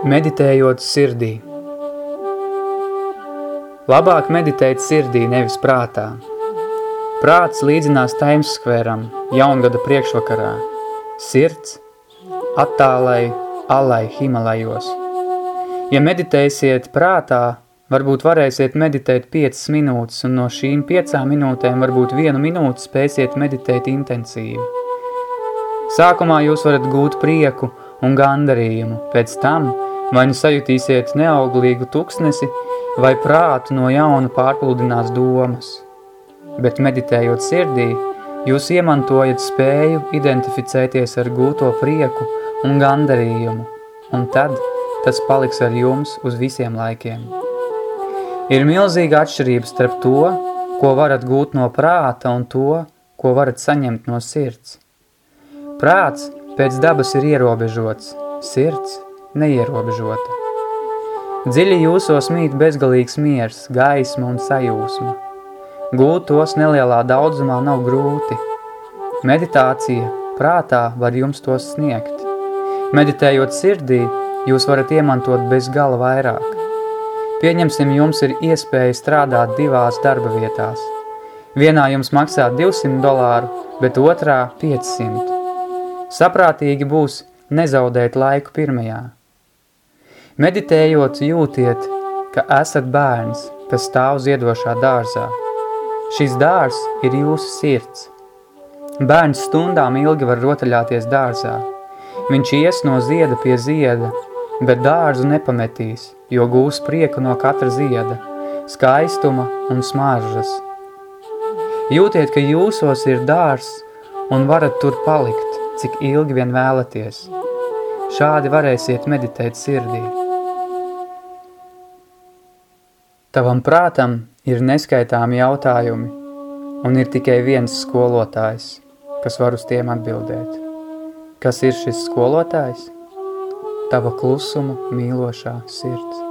Meditējot sirdī. Labāk meditēt sirdī, nevis prātā. Prāts līdzinās Timeskvēram, jaungada priekšvakarā. Sirds attālai, alai Himalajos. Ja meditēsiet prātā, varbūt varēsiet meditēt 5 minūtes, un no šīm 5 minūtēm varbūt vienu minūti spēsiet meditēt intensīvi. Sākumā jūs varat gūt prieku un gandarījumu, pēc tam – vai nu sajutīsiet neauglīgu tuksnesi, vai prātu no jauna pārpludinās domas. Bet meditējot sirdī, jūs iemantojat spēju identificēties ar gūto prieku un gandarījumu, un tad tas paliks ar jums uz visiem laikiem. Ir milzīga atšķirība starp to, ko varat gūt no prāta un to, ko varat saņemt no sirds. Prāts pēc dabas ir ierobežots, sirds neierobežota. Dziļi jūsos mīt bezgalīgs miers, gaisma un sajūsma. Gūt tos nelielā daudzumā nav grūti. Meditācija prātā var jums tos sniegt. Meditējot sirdī, jūs varat iemantot bez gala vairāk. Pieņemsim, jums ir iespēja strādāt divās darba vietās. Vienā jums maksā 200 dolāru, bet otrā 500. Saprātīgi būs nezaudēt laiku pirmajā. Meditējot jūtiet, ka esat bērns, kas stāv ziedošā dārzā. Šis dārs ir jūsu sirds. Bērns stundām ilgi var rotaļāties dārzā. Viņš ies no zieda pie zieda, bet dārzu nepametīs, jo gūs prieku no katra zieda, skaistuma un smaržas. Jūtiet, ka jūsos ir dārs un varat tur palikt, cik ilgi vien vēlaties. Šādi varēsiet meditēt sirdī. Tavam prātam ir neskaitāmi jautājumi, un ir tikai viens skolotājs, kas var uz tiem atbildēt. Kas ir šis skolotājs? Tava klusumu mīlošā sirds.